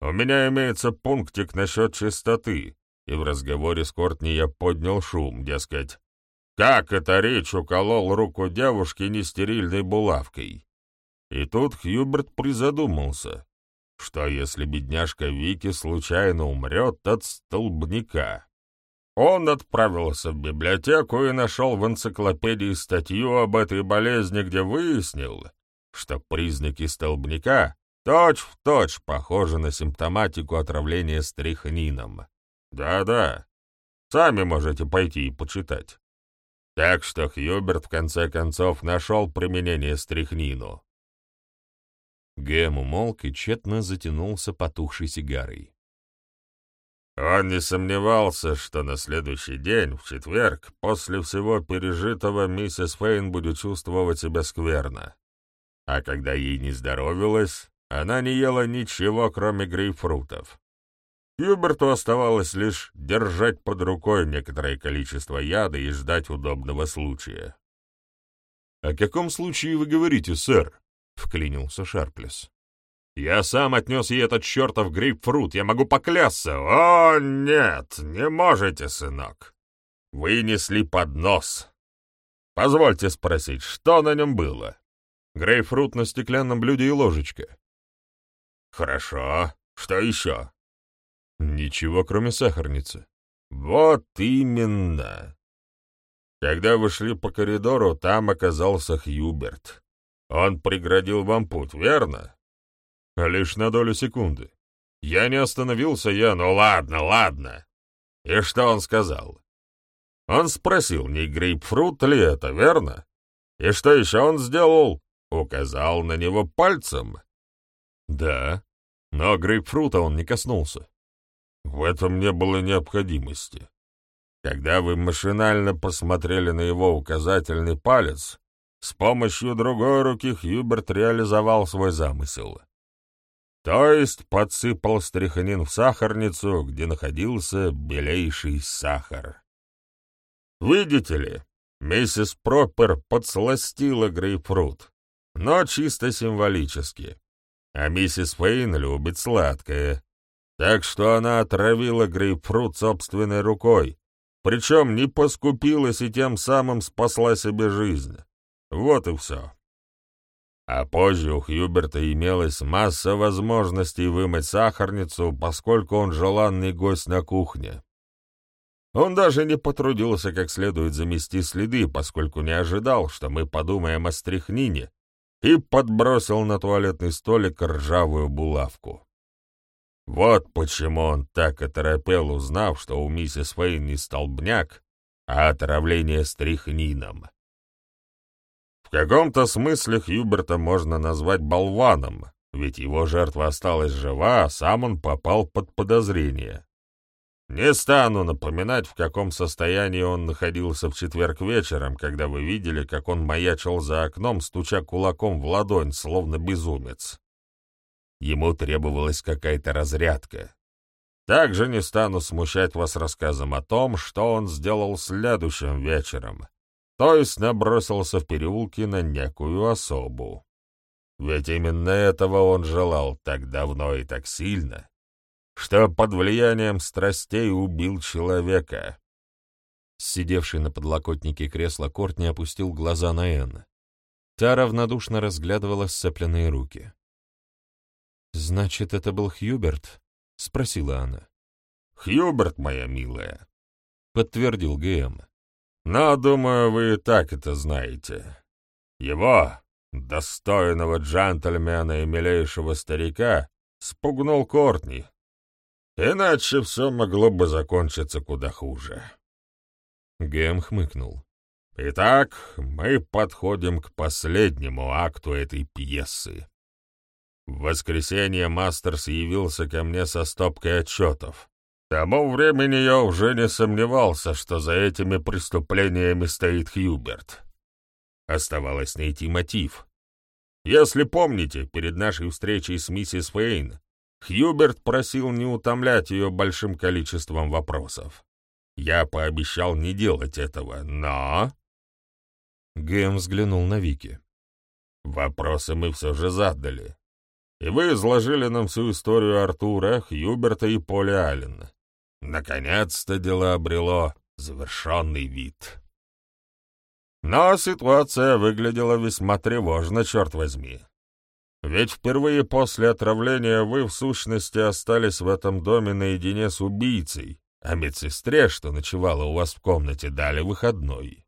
У меня имеется пунктик насчет чистоты, и в разговоре с Кортни я поднял шум, дескать, как это речь уколол руку девушки нестерильной булавкой. И тут Хьюберт призадумался, что если бедняжка Вики случайно умрет от столбняка. Он отправился в библиотеку и нашел в энциклопедии статью об этой болезни, где выяснил, что признаки столбняка Точь-в-точь точь похоже на симптоматику отравления стрихнином. Да-да, сами можете пойти и почитать. Так что Хьюберт в конце концов нашел применение стрихнину. Гэм умолк и тщетно затянулся потухшей сигарой. Он не сомневался, что на следующий день, в четверг, после всего пережитого, миссис Фейн будет чувствовать себя скверно. А когда ей не здоровилось, она не ела ничего, кроме грейпфрутов. Хьюберту оставалось лишь держать под рукой некоторое количество яда и ждать удобного случая. «О каком случае вы говорите, сэр?» — вклинился Шарплес. «Я сам отнес ей этот чертов грейпфрут, я могу поклясться!» «О, нет, не можете, сынок! Вынесли поднос. Позвольте спросить, что на нем было?» «Грейпфрут на стеклянном блюде и ложечка». «Хорошо. Что еще?» «Ничего, кроме сахарницы». «Вот именно. Когда вы шли по коридору, там оказался Хьюберт. Он преградил вам путь, верно? Лишь на долю секунды. Я не остановился, я... Ну ладно, ладно. И что он сказал? Он спросил, не грейпфрут ли это, верно? И что еще он сделал? Указал на него пальцем. Да, но грейпфрута он не коснулся. В этом не было необходимости. Когда вы машинально посмотрели на его указательный палец, с помощью другой руки Хьюберт реализовал свой замысел. То есть подсыпал стряхнин в сахарницу, где находился белейший сахар. Видите ли, миссис Пропер подсластила грейпфрут, но чисто символически. А миссис Фейн любит сладкое, так что она отравила грейпфрут собственной рукой, причем не поскупилась и тем самым спасла себе жизнь. Вот и все. А позже у Хьюберта имелась масса возможностей вымыть сахарницу, поскольку он желанный гость на кухне. Он даже не потрудился как следует замести следы, поскольку не ожидал, что мы подумаем о стряхнине, и подбросил на туалетный столик ржавую булавку. Вот почему он так оторопел, узнав, что у миссис Фейн не столбняк, а отравление стрихнином. В каком-то смысле Хьюберта можно назвать болваном, ведь его жертва осталась жива, а сам он попал под подозрение. Не стану напоминать, в каком состоянии он находился в четверг вечером, когда вы видели, как он маячил за окном, стуча кулаком в ладонь, словно безумец. Ему требовалась какая-то разрядка. Также не стану смущать вас рассказом о том, что он сделал следующим вечером, то есть набросился в переулке на некую особу. Ведь именно этого он желал так давно и так сильно, что под влиянием страстей убил человека. Сидевший на подлокотнике кресла Кортни опустил глаза на Энн. Та равнодушно разглядывала сцепленные руки. «Значит, это был Хьюберт?» — спросила она. «Хьюберт, моя милая», — подтвердил ГМ. «Но, думаю, вы и так это знаете. Его, достойного джентльмена и милейшего старика, спугнул Кортни. Иначе все могло бы закончиться куда хуже». Гэм хмыкнул. «Итак, мы подходим к последнему акту этой пьесы. В воскресенье Мастерс явился ко мне со стопкой отчетов. К тому времени я уже не сомневался, что за этими преступлениями стоит Хьюберт. Оставалось найти мотив. Если помните, перед нашей встречей с миссис Фейн Хьюберт просил не утомлять ее большим количеством вопросов. Я пообещал не делать этого, но... Гэм взглянул на Вики. Вопросы мы все же задали и вы изложили нам всю историю Артура, Хьюберта и Поли Аллена. Наконец-то дело обрело завершенный вид. Но ситуация выглядела весьма тревожно, черт возьми. Ведь впервые после отравления вы, в сущности, остались в этом доме наедине с убийцей, а медсестре, что ночевала у вас в комнате, дали выходной.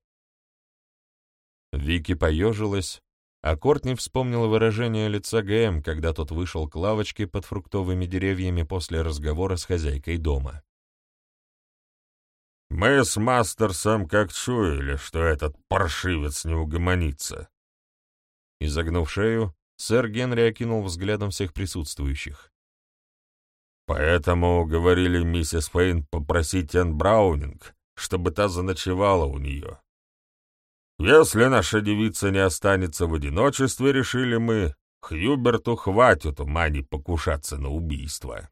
Вики поежилась, а Кортни вспомнила выражение лица ГМ, когда тот вышел к лавочке под фруктовыми деревьями после разговора с хозяйкой дома. «Мы с Мастерсом как чуяли, что этот паршивец не угомонится». Изогнув шею, сэр Генри окинул взглядом всех присутствующих. «Поэтому говорили миссис Фейн попросить Энн Браунинг, чтобы та заночевала у нее. Если наша девица не останется в одиночестве, решили мы, Хьюберту хватит ума не покушаться на убийство.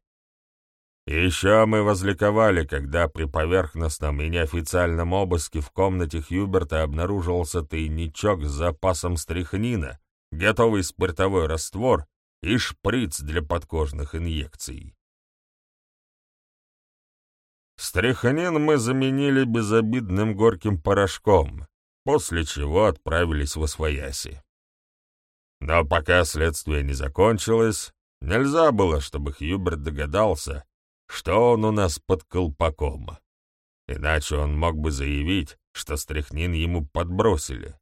Еще мы возликовали, когда при поверхностном и неофициальном обыске в комнате Хьюберта обнаружился тайничок с запасом стрихнина, готовый спиртовой раствор и шприц для подкожных инъекций. Стрихнин мы заменили безобидным горьким порошком, после чего отправились в Освояси. Но пока следствие не закончилось, нельзя было, чтобы Хьюберт догадался, что он у нас под колпаком. Иначе он мог бы заявить, что стряхнин ему подбросили.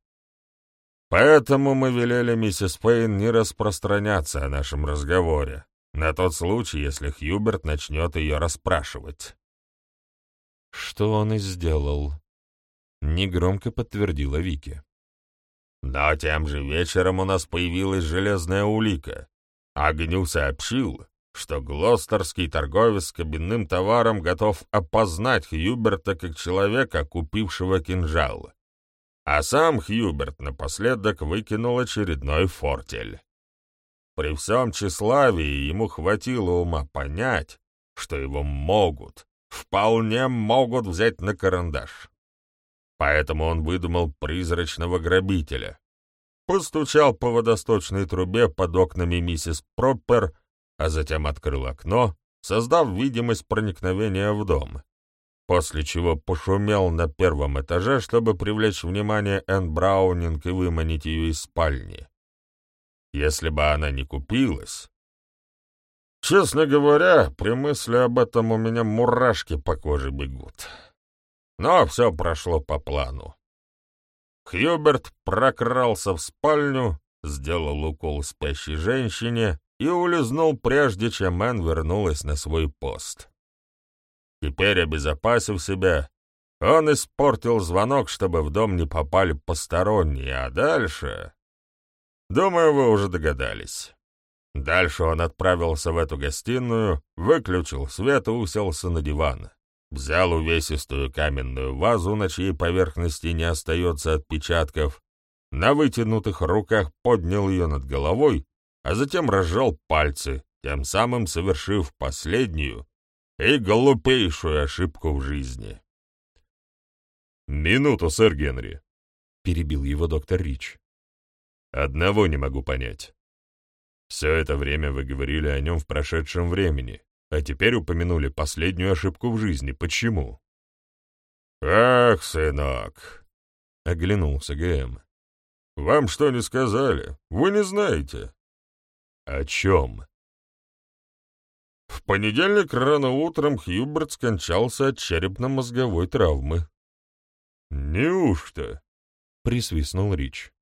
Поэтому мы велели миссис Пейн не распространяться о нашем разговоре, на тот случай, если Хьюберт начнет ее расспрашивать. «Что он и сделал», — негромко подтвердила Вики. Но тем же вечером у нас появилась железная улика. Огню сообщил, что глостерский торговец кабинным товаром готов опознать Хьюберта как человека, купившего кинжал. А сам Хьюберт напоследок выкинул очередной фортель. При всем тщеславии ему хватило ума понять, что его могут, вполне могут взять на карандаш. Поэтому он выдумал призрачного грабителя. Постучал по водосточной трубе под окнами миссис Проппер а затем открыл окно, создав видимость проникновения в дом, после чего пошумел на первом этаже, чтобы привлечь внимание Энн Браунинг и выманить ее из спальни. Если бы она не купилась... Честно говоря, при мысли об этом у меня мурашки по коже бегут. Но все прошло по плану. Хьюберт прокрался в спальню, сделал укол спящей женщине, и улизнул, прежде чем Мэн вернулась на свой пост. Теперь, обезопасив себя, он испортил звонок, чтобы в дом не попали посторонние, а дальше... Думаю, вы уже догадались. Дальше он отправился в эту гостиную, выключил свет и уселся на диван. Взял увесистую каменную вазу, на чьей поверхности не остается отпечатков, на вытянутых руках поднял ее над головой а затем разжал пальцы, тем самым совершив последнюю и глупейшую ошибку в жизни. «Минуту, сэр Генри», — перебил его доктор Рич. «Одного не могу понять. Все это время вы говорили о нем в прошедшем времени, а теперь упомянули последнюю ошибку в жизни. Почему?» «Ах, сынок!» — оглянулся ГМ. «Вам что не сказали? Вы не знаете?» «О чем?» В понедельник рано утром Хьюберт скончался от черепно-мозговой травмы. «Неужто?» — присвистнул Рич.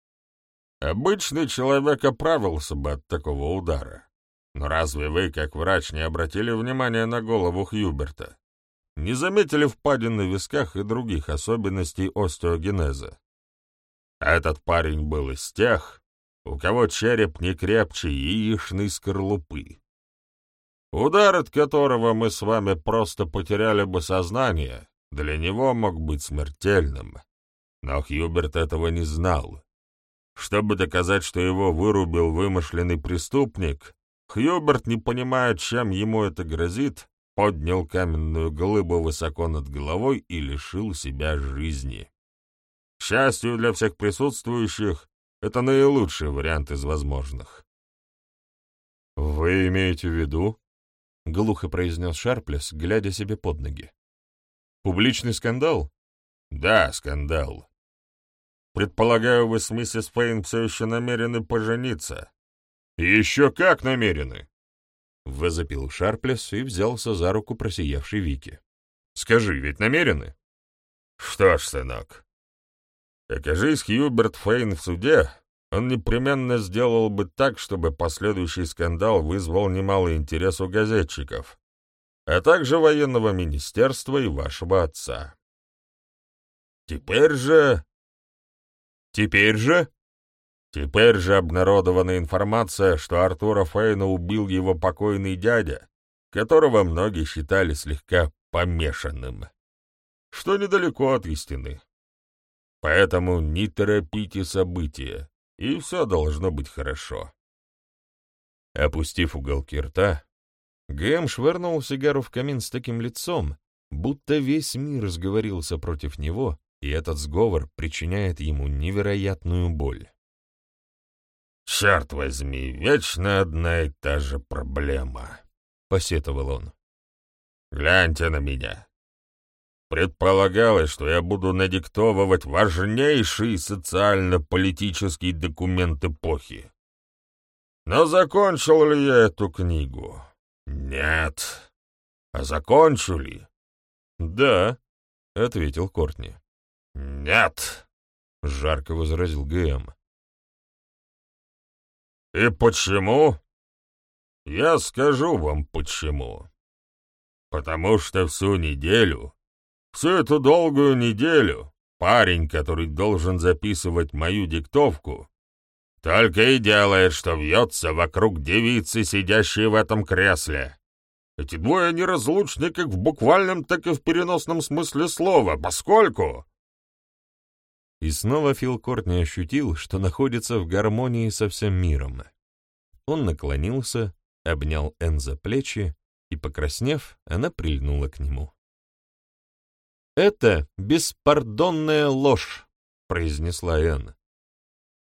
«Обычный человек оправился бы от такого удара. Но разве вы, как врач, не обратили внимания на голову Хьюберта? Не заметили впадин на висках и других особенностей остеогенеза? Этот парень был из тех, у кого череп не крепче яичной скорлупы. Удар, от которого мы с вами просто потеряли бы сознание, для него мог быть смертельным. Но Хьюберт этого не знал. Чтобы доказать, что его вырубил вымышленный преступник, Хьюберт, не понимая, чем ему это грозит, поднял каменную глыбу высоко над головой и лишил себя жизни. К счастью для всех присутствующих, это наилучший вариант из возможных. «Вы имеете в виду?» — глухо произнес Шарплес, глядя себе под ноги. «Публичный скандал?» «Да, скандал. Предполагаю, вы с миссис Фейн все еще намерены пожениться». «Еще как намерены!» — возопил Шарплес и взялся за руку просиявшей Вики. «Скажи, ведь намерены?» «Что ж, сынок, Окажись Хьюберт Фейн в суде, он непременно сделал бы так, чтобы последующий скандал вызвал немалый интерес у газетчиков, а также военного министерства и вашего отца. Теперь же... Теперь же? Теперь же обнародована информация, что Артура Фейна убил его покойный дядя, которого многие считали слегка помешанным, что недалеко от истины. Поэтому не торопите события, и все должно быть хорошо. Опустив уголки рта, Гэм швырнул сигару в камин с таким лицом, будто весь мир сговорился против него, и этот сговор причиняет ему невероятную боль. «Черт возьми, вечно одна и та же проблема», — посетовал он. «Гляньте на меня. Предполагалось, что я буду надиктовывать важнейший социально-политический документ эпохи. Но закончил ли я эту книгу? Нет. А закончу ли? Да, — ответил Кортни. Нет, — жарко возразил ГМ. И почему? Я скажу вам почему. Потому что всю неделю, всю эту долгую неделю, парень, который должен записывать мою диктовку, только и делает, что вьется вокруг девицы, сидящей в этом кресле. Эти двое неразлучны как в буквальном, так и в переносном смысле слова, поскольку... И снова Фил Кортни ощутил, что находится в гармонии со всем миром. Он наклонился, обнял Энн за плечи, и, покраснев, она прильнула к нему. «Это беспардонная ложь», — произнесла Энн.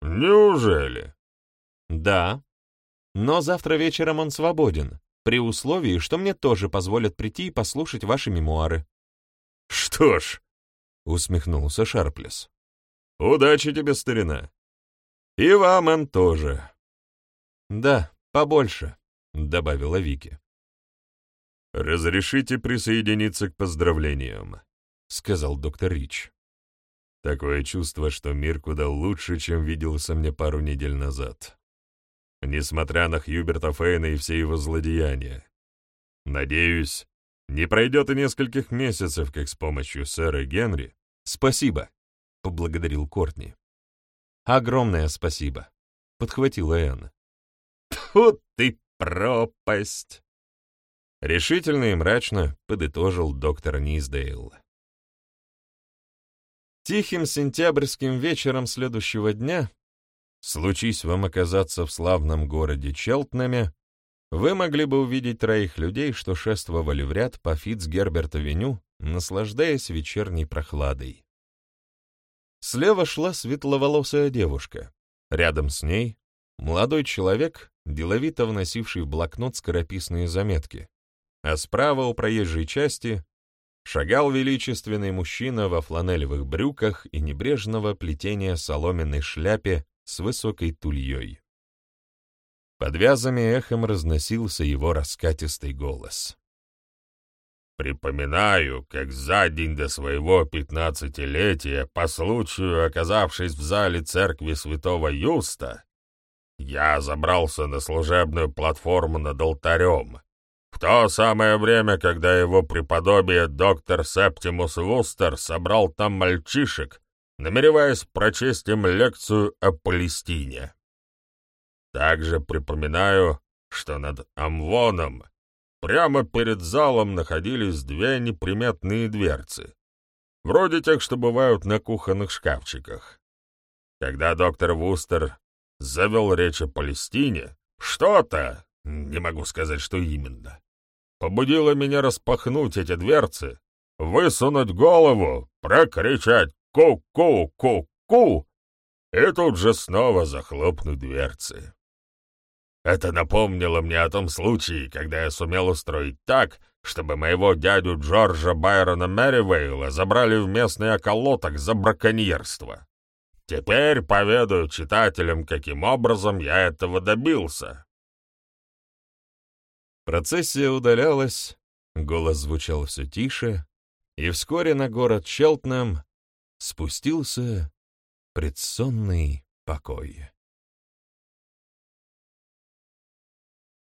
«Неужели?» «Да. Но завтра вечером он свободен, при условии, что мне тоже позволят прийти и послушать ваши мемуары». «Что ж», — усмехнулся Шарплес, — «удачи тебе, старина. И вам, Энн, тоже». «Да, побольше», — добавила Вики. «Разрешите присоединиться к поздравлениям», — сказал доктор Рич. «Такое чувство, что мир куда лучше, чем виделся мне пару недель назад. Несмотря на Хьюберта Фейна и все его злодеяния. Надеюсь, не пройдет и нескольких месяцев, как с помощью сэра Генри. Спасибо, — поблагодарил Кортни. Огромное спасибо, — подхватила Энн. Тьфу ты пропасть! Решительно и мрачно подытожил доктор Низдейл. Тихим сентябрьским вечером следующего дня, случись вам оказаться в славном городе Челтнаме, вы могли бы увидеть троих людей, что шествовали в ряд по Фитцгерберт-авеню, наслаждаясь вечерней прохладой. Слева шла светловолосая девушка. Рядом с ней — молодой человек, деловито вносивший в блокнот скорописные заметки, а справа у проезжей части шагал величественный мужчина во фланелевых брюках и небрежного плетения соломенной шляпе с высокой тульей. Под вязами эхом разносился его раскатистый голос. «Припоминаю, как за день до своего пятнадцатилетия, по случаю оказавшись в зале церкви святого Юста, я забрался на служебную платформу над алтарем, то самое время, когда его преподобие доктор Септимус Вустер собрал там мальчишек, намереваясь прочесть им лекцию о Палестине. Также припоминаю, что над Амвоном прямо перед залом находились две неприметные дверцы, вроде тех, что бывают на кухонных шкафчиках. Когда доктор Вустер завел речь о Палестине, что-то, не могу сказать, что именно, побудило меня распахнуть эти дверцы, высунуть голову, прокричать «ку-ку-ку-ку» и тут же снова захлопнуть дверцы. Это напомнило мне о том случае, когда я сумел устроить так, чтобы моего дядю Джорджа Байрона Мэривейла забрали в местный околоток за браконьерство. Теперь поведаю читателям, каким образом я этого добился. Процессия удалялась, голос звучал все тише, и вскоре на город Челтнам спустился предсонный покой.